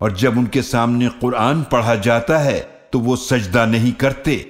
اور جب ان کے سامنے قرآن پڑھا جاتا ہے تو وہ سجدہ نہیں کرتے۔